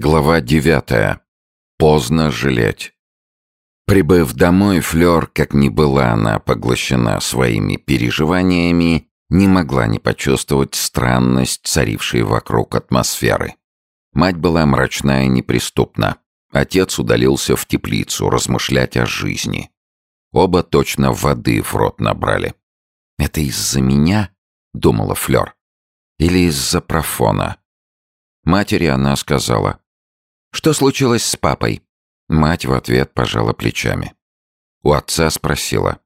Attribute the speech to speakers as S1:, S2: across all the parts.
S1: Глава девятая. Поздно жалеть. Прибыв домой, Флёр, как ни была она поглощена своими переживаниями, не могла не почувствовать странность царившей вокруг атмосферы. Мать была мрачна и неприступна. Отец удалился в теплицу размышлять о жизни. Оба точно воды в рот набрали. «Это из-за меня?» — думала Флёр. «Или из-за профона?» Матери она сказала. Что случилось с папой? Мать в ответ пожала плечами. У отца спросила.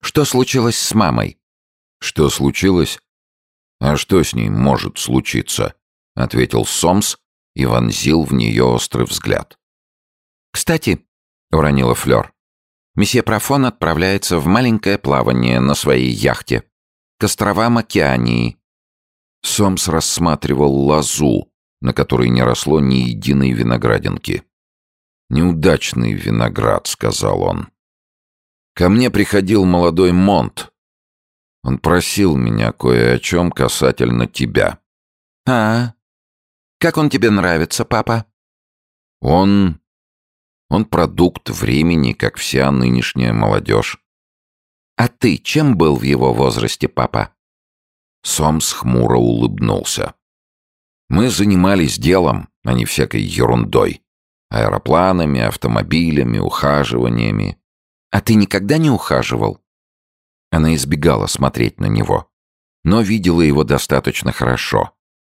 S1: Что случилось с мамой? Что случилось? А что с ней может случиться? Ответил Сомс и вонзил в нее острый взгляд. Кстати, уронила Флёр, месье Профон отправляется в маленькое плавание на своей яхте к островам Океании. Сомс рассматривал лазу, на которой не росло ни единой виноградинки. «Неудачный виноград», — сказал он. «Ко мне приходил молодой Монт. Он просил меня кое о чем касательно тебя».
S2: «А, как он тебе нравится, папа?»
S1: «Он... он продукт времени, как вся нынешняя молодежь».
S2: «А ты чем был в его возрасте, папа?»
S1: Сомс хмуро улыбнулся. Мы занимались делом, а не всякой ерундой. Аэропланами, автомобилями, ухаживаниями.
S2: А ты никогда не ухаживал?
S1: Она избегала смотреть на него, но видела его достаточно хорошо.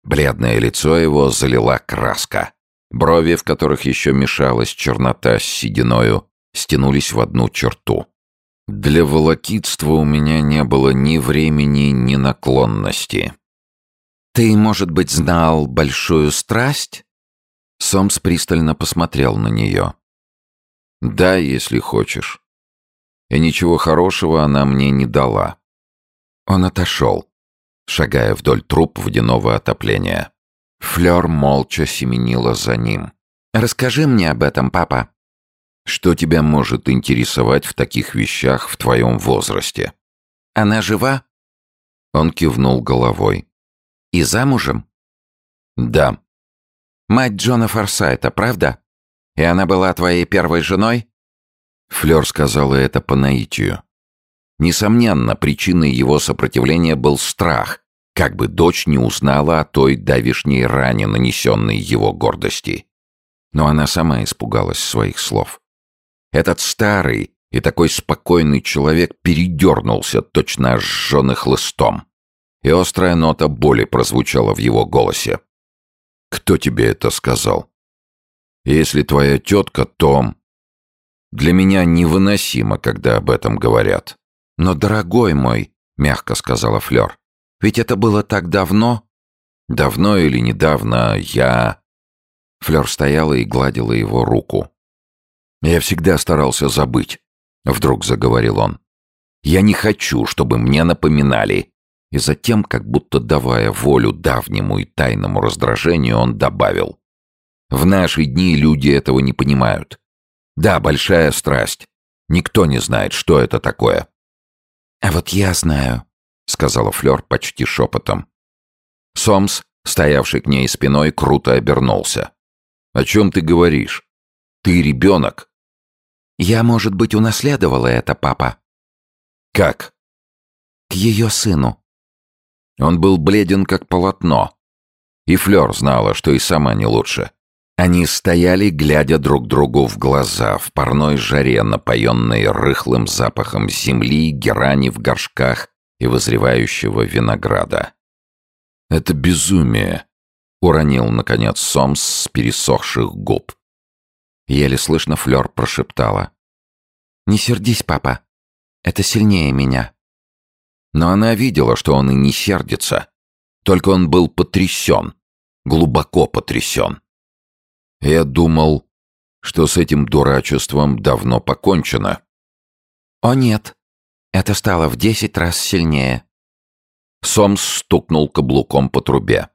S1: Бледное лицо его залила краска. Брови, в которых еще мешалась чернота с сединою, стянулись в одну черту. Для волокитства у меня не было ни времени, ни наклонности.
S2: «Ты, может быть, знал большую страсть?»
S1: Сомс пристально посмотрел на нее. «Да, если хочешь. И ничего хорошего она мне не дала». Он отошел, шагая вдоль труб водяного отопления. Флёр молча семенила за ним.
S2: «Расскажи мне об этом, папа».
S1: «Что тебя может интересовать в таких вещах в твоем возрасте?»
S2: «Она жива?»
S1: Он кивнул головой.
S2: И замужем?
S1: Да.
S2: Мать Джона Форсайта, правда? И она была твоей первой женой?
S1: Флёр сказала это по наитию. Несомненно, причиной его сопротивления был страх, как бы дочь не узнала о той давишней ране, нанесенной его гордости. Но она сама испугалась своих слов. Этот старый и такой спокойный человек передернулся, точно ожженный хлыстом и острая нота боли прозвучала в его голосе. «Кто тебе это сказал? Если твоя тетка, то...» «Для меня невыносимо, когда об этом говорят».
S2: «Но, дорогой мой», — мягко сказала Флёр, — «ведь это было так давно».
S1: «Давно или недавно я...» Флёр стояла и гладила его руку. «Я всегда старался забыть», — вдруг заговорил он. «Я не хочу, чтобы мне напоминали, и затем, как будто давая волю давнему и тайному раздражению, он добавил. «В наши дни люди этого не понимают. Да, большая страсть. Никто не знает, что это такое».
S2: «А вот я знаю», — сказала Флёр почти шепотом.
S1: Сомс, стоявший к ней спиной, круто обернулся. «О чем ты говоришь? Ты ребенок?»
S2: «Я, может быть, унаследовала это, папа».
S1: «Как?»
S2: «К ее сыну.
S1: Он был бледен, как полотно. И Флёр знала, что и сама не лучше. Они стояли, глядя друг другу в глаза, в парной жаре, напоенной рыхлым запахом земли, герани в горшках и вызревающего винограда. «Это безумие», — уронил, наконец, Сомс с пересохших губ. Еле слышно Флёр прошептала.
S2: «Не сердись, папа. Это сильнее меня».
S1: Но она видела, что он и не сердится. Только он был потрясен, глубоко потрясен. Я думал, что с этим дурачеством давно покончено.
S2: О нет, это стало в десять раз сильнее.
S1: Сомс стукнул каблуком по трубе.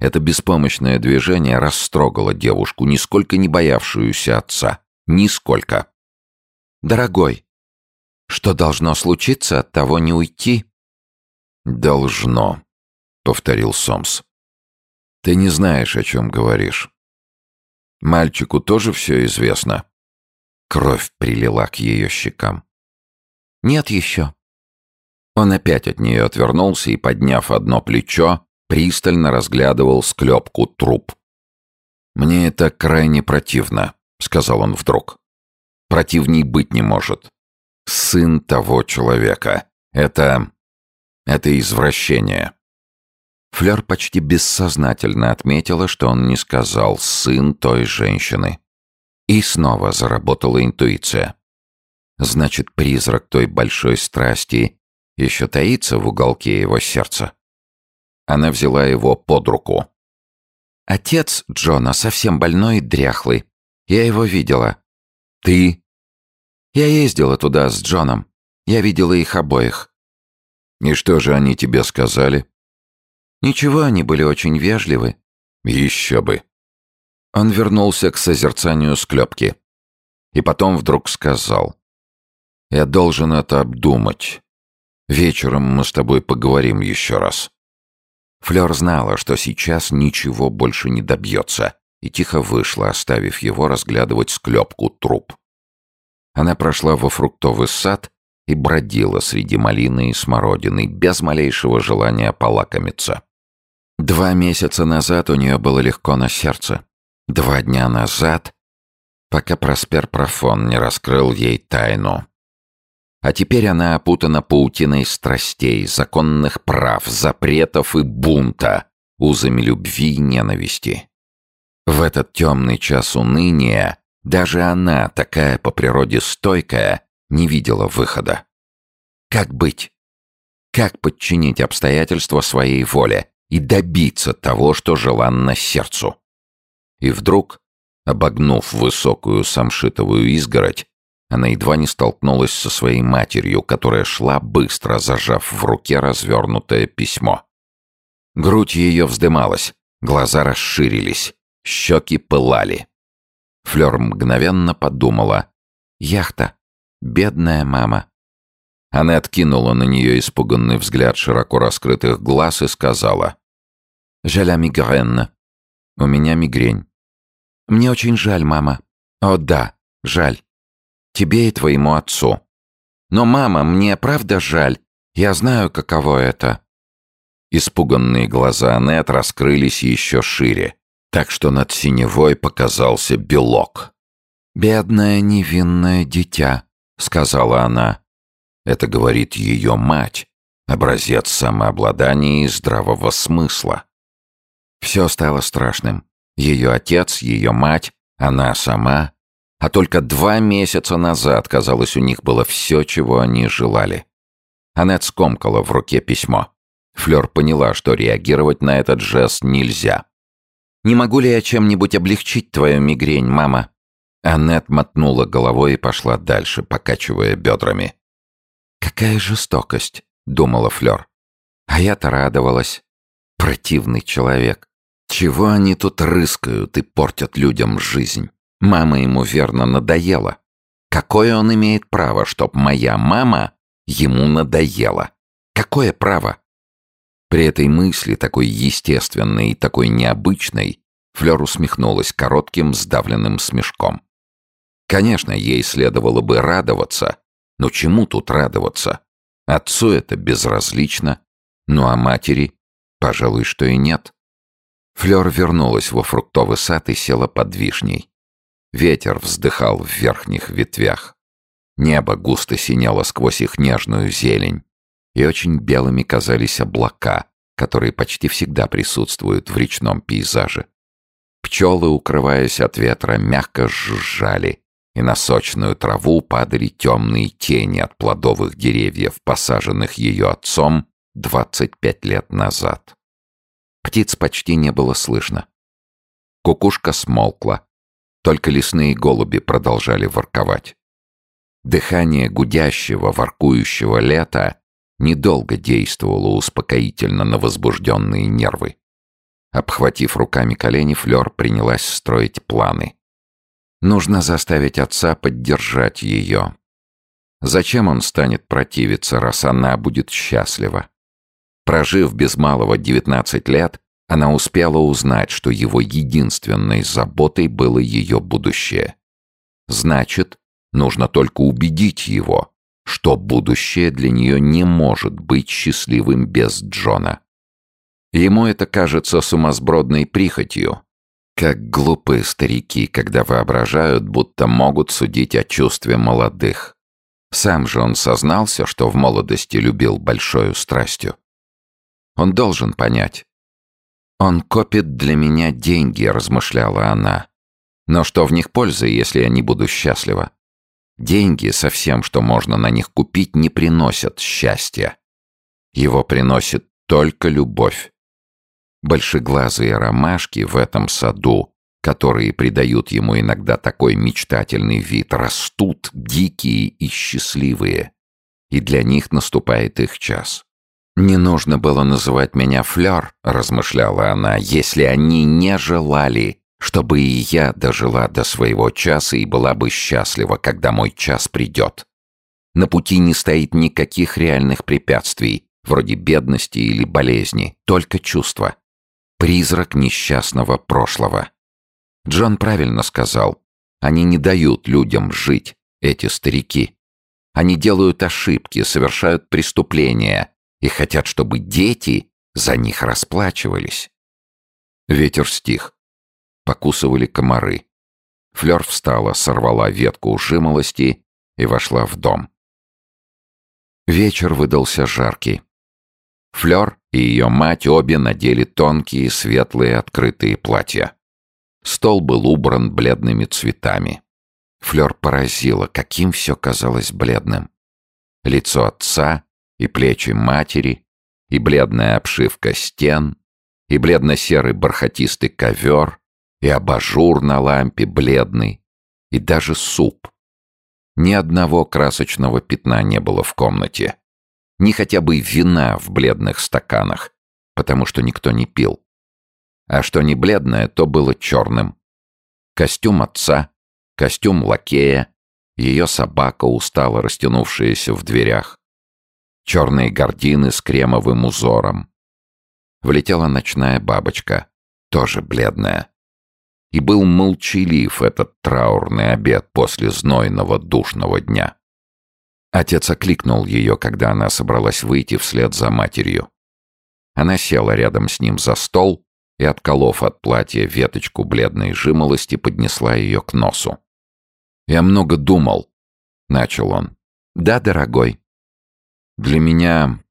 S1: Это беспомощное движение растрогало девушку, нисколько не боявшуюся отца. Нисколько.
S2: «Дорогой, что должно случиться, от того не уйти.
S1: «Должно», — повторил Сомс. «Ты не знаешь, о чем говоришь. Мальчику тоже все известно?» Кровь прилила к ее щекам.
S2: «Нет еще».
S1: Он опять от нее отвернулся и, подняв одно плечо, пристально разглядывал склепку труп. «Мне это крайне противно», — сказал он вдруг. «Противней быть не может. Сын того человека. Это... это извращение». Флёр почти бессознательно отметила, что он не сказал «сын той женщины». И снова заработала интуиция. Значит, призрак той большой страсти еще таится в уголке его сердца. Она взяла его под руку.
S2: «Отец Джона совсем больной и дряхлый. Я его видела».
S1: «Ты?»
S2: «Я ездила туда с Джоном. Я видела их обоих».
S1: «И что же они тебе сказали?»
S2: «Ничего, они были очень вежливы».
S1: «Еще бы». Он вернулся к созерцанию склепки. И потом вдруг сказал. «Я должен это обдумать. Вечером мы с тобой поговорим еще раз». Флёр знала, что сейчас ничего больше не добьется, и тихо вышла, оставив его разглядывать склепку труп. Она прошла во фруктовый сад и бродила среди малины и смородины, без малейшего желания полакомиться. Два месяца назад у нее было легко на сердце. Два дня назад, пока Проспер Профон не раскрыл ей тайну. А теперь она опутана паутиной страстей, законных прав, запретов и бунта, узами любви и ненависти. В этот темный час уныния даже она, такая по природе стойкая, не видела выхода. Как быть? Как подчинить обстоятельства своей воле и добиться того, что желанно сердцу? И вдруг, обогнув высокую самшитовую изгородь, она едва не столкнулась со своей матерью, которая шла быстро, зажав в руке развернутое письмо. Грудь ее вздымалась, глаза расширились, щеки пылали. Флёр мгновенно подумала. «Яхта! Бедная мама!» Она откинула на нее испуганный взгляд широко раскрытых глаз и сказала. «Жаля мигрен. У меня мигрень. Мне очень жаль, мама. О, да, жаль. Тебе и твоему отцу. Но, мама, мне правда жаль. Я знаю, каково это. Испуганные глаза Аннет раскрылись еще шире, так что над синевой показался белок. «Бедное невинное дитя», — сказала она. Это говорит ее мать, образец самообладания и здравого смысла. Все стало страшным. Ее отец, ее мать, она сама. А только два месяца назад, казалось, у них было все, чего они желали. Аннет скомкала в руке письмо. Флёр поняла, что реагировать на этот жест нельзя. «Не могу ли я чем-нибудь облегчить твою мигрень, мама?» Аннет мотнула головой и пошла дальше, покачивая бедрами. «Какая жестокость!» — думала Флёр. А я-то радовалась. Противный человек. Чего они тут рыскают и портят людям жизнь? Мама ему верно надоела. Какое он имеет право, чтоб моя мама ему надоела? Какое право? При этой мысли, такой естественной и такой необычной, Флёр усмехнулась коротким сдавленным смешком. Конечно, ей следовало бы радоваться, но чему тут радоваться? Отцу это безразлично, ну а матери, пожалуй, что и нет. Флёр вернулась во фруктовый сад и села под вишней. Ветер вздыхал в верхних ветвях. Небо густо синело сквозь их нежную зелень, и очень белыми казались облака, которые почти всегда присутствуют в речном пейзаже. Пчелы, укрываясь от ветра, мягко жужжали, и на сочную траву падали темные тени от плодовых деревьев, посаженных ее отцом 25 лет назад. Птиц почти не было слышно. Кукушка смолкла. Только лесные голуби продолжали ворковать. Дыхание гудящего, воркующего лета недолго действовало успокоительно на возбужденные нервы. Обхватив руками колени, Флёр принялась строить планы. Нужно заставить отца поддержать ее. Зачем он станет противиться, раз она будет счастлива? Прожив без малого 19 лет, Она успела узнать, что его единственной заботой было ее будущее. Значит, нужно только убедить его, что будущее для нее не может быть счастливым без Джона. Ему это кажется сумасбродной прихотью, как глупые старики, когда воображают, будто могут судить о чувстве молодых. Сам же он сознался, что в молодости любил большою страстью. Он должен понять, «Он копит для меня деньги», — размышляла она. «Но что в них пользы, если я не буду счастлива? Деньги со всем, что можно на них купить, не приносят счастья. Его приносит только любовь. Большеглазые ромашки в этом саду, которые придают ему иногда такой мечтательный вид, растут дикие и счастливые, и для них наступает их час. «Не нужно было называть меня Флёр», — размышляла она, «если они не желали, чтобы и я дожила до своего часа и была бы счастлива, когда мой час придет. На пути не стоит никаких реальных препятствий, вроде бедности или болезни, только чувства. Призрак несчастного прошлого». Джон правильно сказал. Они не дают людям жить, эти старики. Они делают ошибки, совершают преступления, и хотят, чтобы дети за них расплачивались. Ветер стих. Покусывали комары. Флёр встала, сорвала ветку жимолости и вошла в дом. Вечер выдался жаркий. Флёр и ее мать обе надели тонкие, светлые, открытые платья. Стол был убран бледными цветами. Флёр поразила, каким все казалось бледным. Лицо отца и плечи матери, и бледная обшивка стен, и бледно-серый бархатистый ковер, и абажур на лампе бледный, и даже суп. Ни одного красочного пятна не было в комнате. Ни хотя бы вина в бледных стаканах, потому что никто не пил. А что не бледное, то было черным. Костюм отца, костюм лакея, ее собака, устало растянувшаяся в дверях, черные гардины с кремовым узором. Влетела ночная бабочка, тоже бледная. И был молчалив этот траурный обед после знойного душного дня. Отец окликнул ее, когда она собралась выйти вслед за матерью. Она села рядом с ним за стол и, отколов от платья веточку бледной жимолости, поднесла ее к носу. «Я много думал», — начал он. «Да, дорогой», для меня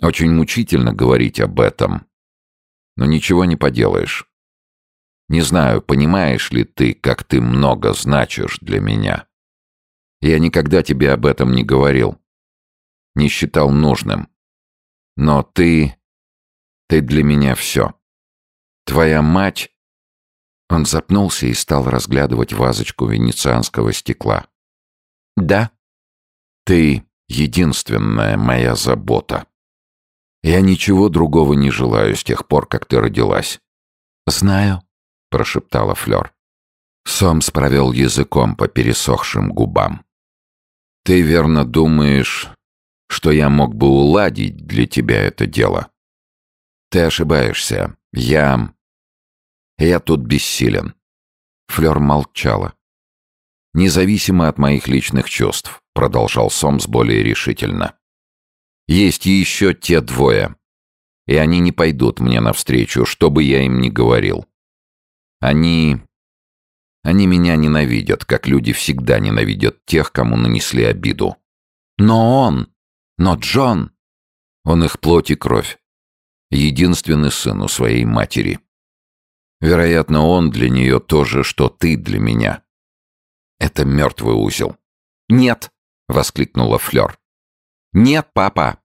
S1: очень мучительно говорить об этом, но ничего не поделаешь. Не знаю, понимаешь ли ты, как ты много значишь для меня. Я никогда тебе об этом не говорил, не считал нужным. Но ты... ты для меня все. Твоя мать... Он запнулся и стал разглядывать вазочку венецианского стекла. «Да, ты единственная моя забота. Я ничего другого не желаю с тех пор, как ты родилась. Знаю, прошептала Флёр. Сомс провел языком по пересохшим губам. Ты верно думаешь, что я мог бы уладить для тебя это дело? Ты ошибаешься. Я... Я тут бессилен. Флёр молчала. Независимо от моих личных чувств продолжал Сомс более решительно. Есть еще те двое. И они не пойдут мне навстречу, что бы я им ни говорил. Они... Они меня ненавидят, как люди всегда ненавидят тех, кому нанесли обиду. Но он... Но Джон... Он их плоть и кровь. Единственный сын у своей матери. Вероятно, он для нее то же, что ты для меня. Это мертвый узел. Нет, — воскликнула Флёр. «Нет, папа!»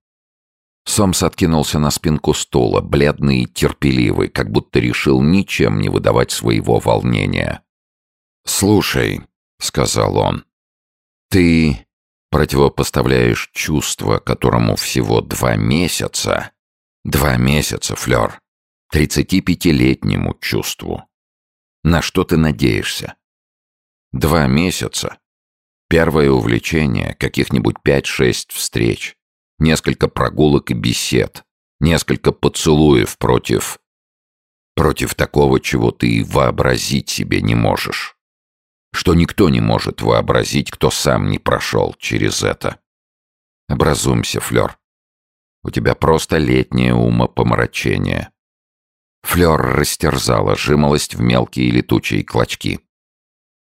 S1: Сомс откинулся на спинку стула, бледный и терпеливый, как будто решил ничем не выдавать своего волнения. «Слушай», — сказал он, — «ты противопоставляешь чувство, которому всего два месяца. Два месяца, Флёр. Тридцатипятилетнему чувству. На что ты надеешься? Два месяца Первое увлечение, каких-нибудь пять-шесть встреч, несколько прогулок и бесед, несколько поцелуев против Против такого, чего ты вообразить себе не можешь. Что никто не может вообразить, кто сам не прошел через это. Образумся, Флёр. У тебя просто летнее умопомрачение. Флёр растерзала жимолость в мелкие летучие клочки.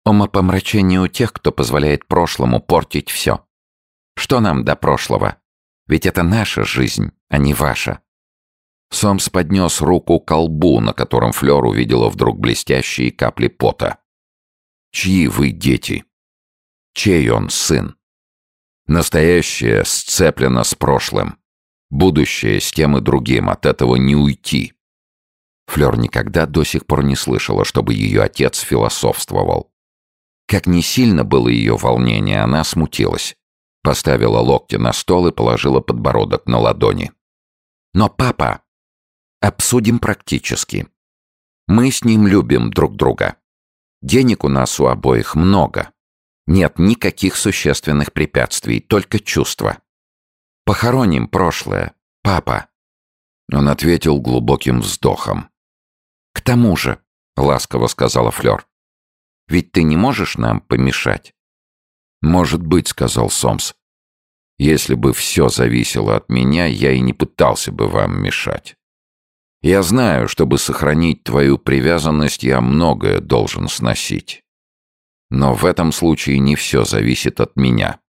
S1: Умопомрачение у тех, кто позволяет прошлому портить все. Что нам до прошлого? Ведь это наша жизнь, а не ваша. Сомс поднес руку к колбу, на котором Флёр увидела вдруг блестящие капли пота. «Чьи вы дети? Чей он сын? Настоящее сцеплено с прошлым. Будущее с тем и другим, от этого не уйти». Флёр никогда до сих пор не слышала, чтобы ее отец философствовал. Как не сильно было ее волнение, она смутилась. Поставила локти на стол и положила подбородок на ладони. «Но папа...» «Обсудим практически. Мы с ним любим друг друга. Денег у нас у обоих много. Нет никаких существенных препятствий, только чувства. Похороним прошлое, папа». Он ответил глубоким вздохом. «К тому же», — ласково сказала Флёр, ведь ты не можешь нам помешать?» «Может быть», — сказал Сомс. «Если бы все зависело от меня, я и не пытался бы вам мешать. Я знаю, чтобы сохранить твою привязанность, я многое должен сносить. Но в этом случае не все зависит от меня.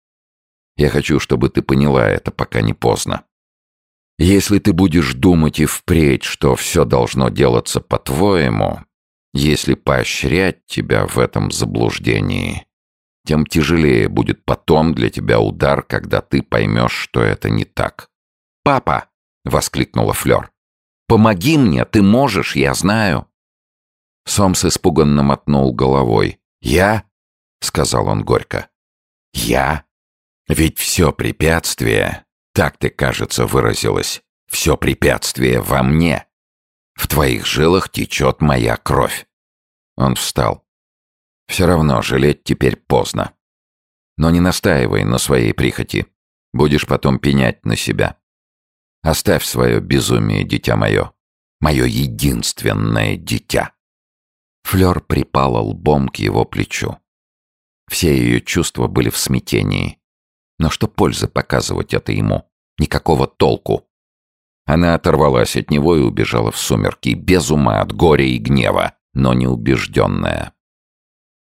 S1: Я хочу, чтобы ты поняла это, пока не поздно. Если ты будешь думать и впредь, что все должно делаться по-твоему, если поощрять тебя в этом заблуждении, тем тяжелее будет потом для тебя удар, когда ты поймешь, что это не так. «Папа!» — воскликнула Флёр. «Помоги мне, ты можешь, я знаю!» Сомс испуганно мотнул головой. «Я?» — сказал он горько. «Я? Ведь все препятствие, так ты, кажется, выразилась, все препятствие во мне. В твоих жилах течет моя кровь. Он встал. Все равно жалеть теперь поздно. Но не настаивай на своей прихоти. Будешь потом пенять на себя. Оставь свое безумие, дитя мое. Мое единственное дитя. Флёр припала лбом к его плечу. Все ее чувства были в смятении. Но что пользы показывать это ему? Никакого толку. Она оторвалась от него и убежала в сумерки, без ума от горя и гнева, но неубежденная.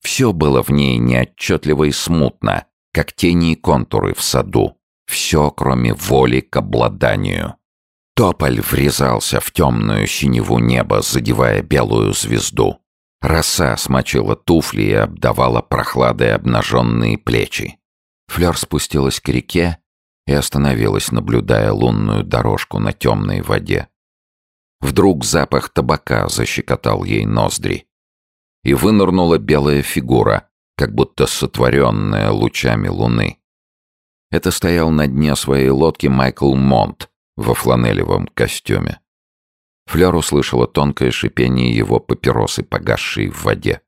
S1: Все было в ней неотчетливо и смутно, как тени и контуры в саду. Все, кроме воли к обладанию. Тополь врезался в темную синеву неба, задевая белую звезду. Роса смочила туфли и обдавала прохладой обнаженные плечи. Флёр спустилась к реке и остановилась, наблюдая лунную дорожку на темной воде. Вдруг запах табака защекотал ей ноздри. И вынырнула белая фигура, как будто сотворенная лучами луны. Это стоял на дне своей лодки Майкл Монт во фланелевом костюме. Флёр услышала тонкое шипение его папиросы, погасшей в воде.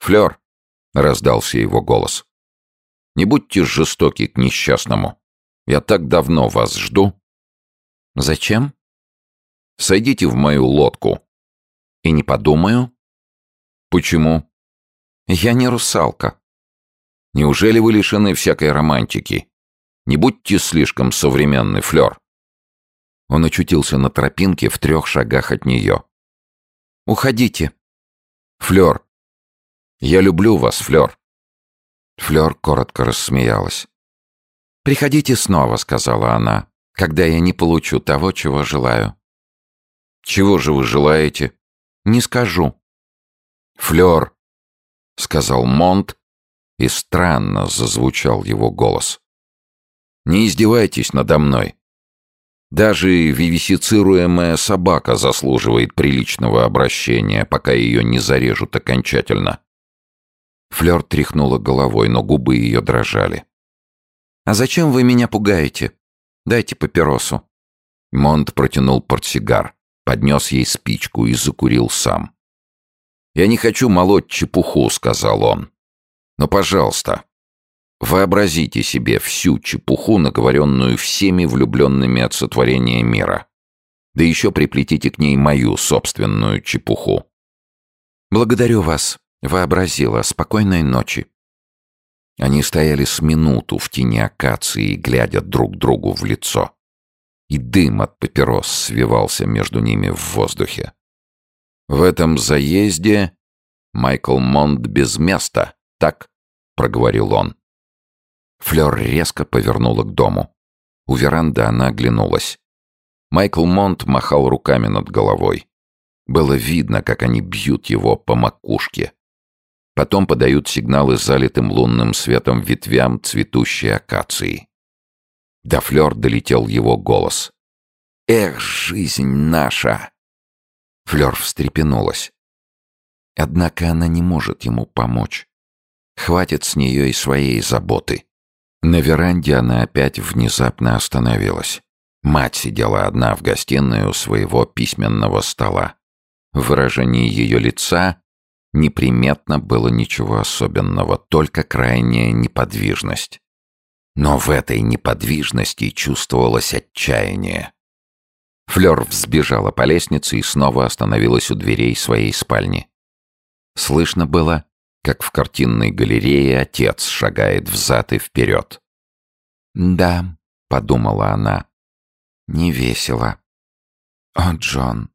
S1: «Флёр!» — раздался его голос. «Не будьте жестоки к несчастному. Я так давно вас жду». «Зачем?» «Сойдите в мою лодку». «И не подумаю». «Почему?» «Я не русалка». «Неужели вы лишены всякой романтики? Не будьте слишком современный, Флёр». Он очутился на тропинке в трех шагах от нее. «Уходите». «Флёр». «Я люблю вас, Флёр». Флёр коротко рассмеялась. «Приходите снова», — сказала она, — «когда я не получу того, чего желаю». «Чего же вы желаете?» «Не скажу». «Флёр», — сказал Монт, и странно зазвучал его голос. «Не издевайтесь надо мной. Даже вивисицируемая собака заслуживает приличного обращения, пока ее не зарежут окончательно». Флёр тряхнула головой, но губы ее дрожали. «А зачем вы меня пугаете? Дайте папиросу». Монт протянул портсигар, поднес ей спичку и закурил сам. «Я не хочу молоть чепуху», — сказал он. «Но, пожалуйста, вообразите себе всю чепуху, наговоренную всеми влюбленными от сотворения мира. Да еще приплетите к ней мою собственную чепуху.
S2: «Благодарю вас», — вообразила. «Спокойной ночи».
S1: Они стояли с минуту в тени акации, глядя друг другу в лицо. И дым от папирос свивался между ними в воздухе. В этом заезде Майкл Монт без места, так? проговорил он. Флёр резко повернула к дому. У веранды она оглянулась. Майкл Монт махал руками над головой. Было видно, как они бьют его по макушке. Потом подают сигналы залитым лунным светом ветвям цветущей акации. До Флёр долетел его голос. «Эх, жизнь наша!» Флёр встрепенулась. Однако она не может ему помочь. Хватит с нее и своей заботы. На веранде она опять внезапно остановилась. Мать сидела одна в гостиной у своего письменного стола. В выражении ее лица неприметно было ничего особенного, только крайняя неподвижность. Но в этой неподвижности чувствовалось отчаяние. Флёр взбежала по лестнице и снова остановилась у дверей своей спальни. Слышно было, как в картинной галерее отец шагает взад и вперед. «Да», — подумала она, — «не весело». «О, Джон,